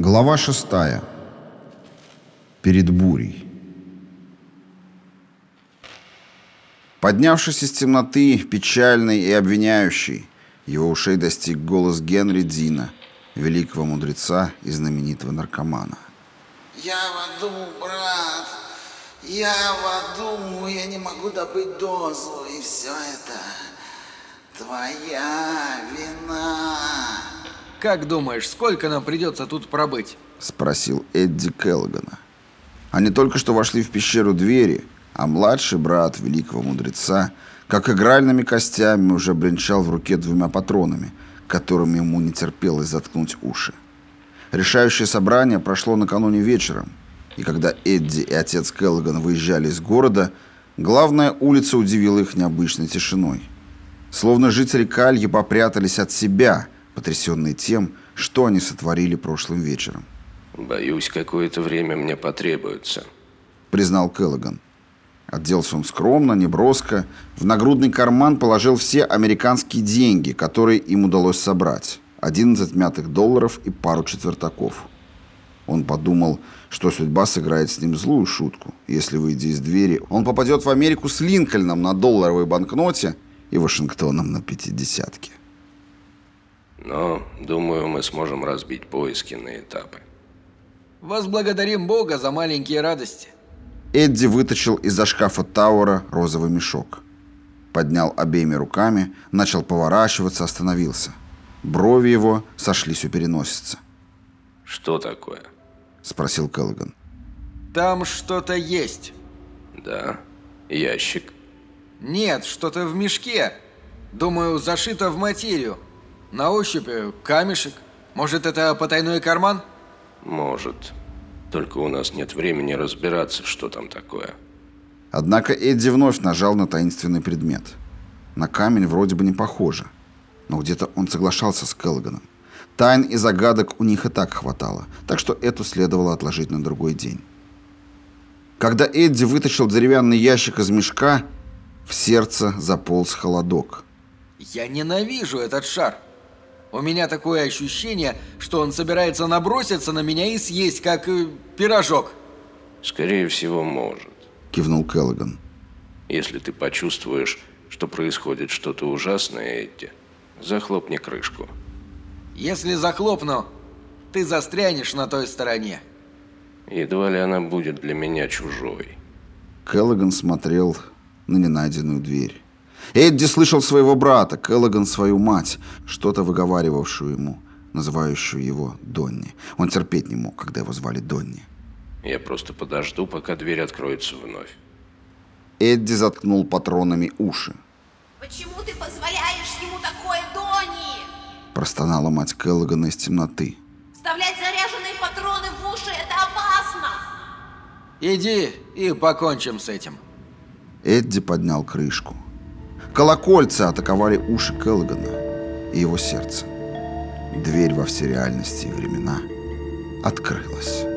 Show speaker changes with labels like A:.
A: Глава шестая. Перед бурей. Поднявшись из темноты, печальный и обвиняющий, его ушей достиг голос Генри Дина, великого мудреца и знаменитого наркомана.
B: Я в аду, брат. Я в аду. Я не могу добыть дозу. И все это твоя вина.
C: Как думаешь, сколько нам придется тут пробыть?
A: Спросил Эдди Келлогана. Они только что вошли в пещеру двери, а младший брат великого мудреца, как игральными костями, уже бренчал в руке двумя патронами, которыми ему не терпелось заткнуть уши. Решающее собрание прошло накануне вечером, и когда Эдди и отец Келлоган выезжали из города, главная улица удивила их необычной тишиной. Словно жители Кальи попрятались от себя – потрясенный тем, что они сотворили прошлым вечером.
D: «Боюсь, какое-то время мне потребуется», —
A: признал Келлоган. Оделся он скромно, неброско. В нагрудный карман положил все американские деньги, которые им удалось собрать. 11 мятых долларов и пару четвертаков. Он подумал, что судьба сыграет с ним злую шутку. Если, выйдя из двери, он попадет в Америку с Линкольном на долларовой банкноте и Вашингтоном на пятидесятке.
D: Но, думаю, мы сможем разбить поиски на этапы.
C: Возблагодарим Бога за маленькие радости.
A: Эдди вытащил из-за шкафа Тауэра розовый мешок. Поднял обеими руками, начал поворачиваться, остановился. Брови его сошлись у переносицы.
D: «Что такое?»
A: – спросил Келлоган.
C: «Там что-то есть».
D: «Да? Ящик?»
C: «Нет, что-то в мешке. Думаю, зашито в материю. На ощупь э, камешек. Может, это потайной карман?
D: Может. Только у нас нет времени разбираться, что там такое.
A: Однако Эдди вновь нажал на таинственный предмет. На камень вроде бы не похоже. Но где-то он соглашался с Келлоганом. Тайн и загадок у них и так хватало, так что эту следовало отложить на другой день. Когда Эдди вытащил деревянный ящик из мешка, в сердце заполз холодок.
C: «Я ненавижу этот шар!» У меня такое ощущение, что он собирается наброситься на меня и съесть, как э, пирожок.
D: Скорее всего, может.
A: Кивнул Келлоган.
D: Если ты почувствуешь, что происходит что-то ужасное, Эдди, захлопни крышку.
C: Если захлопну, ты застрянешь на той стороне.
D: Едва ли она будет для меня чужой.
A: Келлоган смотрел на ненайденную дверь. Эдди слышал своего брата, Келлоган свою мать, что-то выговаривавшую ему, называющую его Донни. Он терпеть не мог, когда его звали Донни.
D: Я просто подожду, пока дверь откроется вновь.
A: Эдди заткнул патронами уши.
E: Почему ты позволяешь ему такое, Донни?
A: Простонала мать Келлогана из темноты.
E: Вставлять заряженные патроны в уши – это опасно.
C: Иди и покончим с этим.
A: Эдди поднял крышку. Колокольцы атаковали уши Келлогана и его сердце. Дверь во все реальности и времена открылась.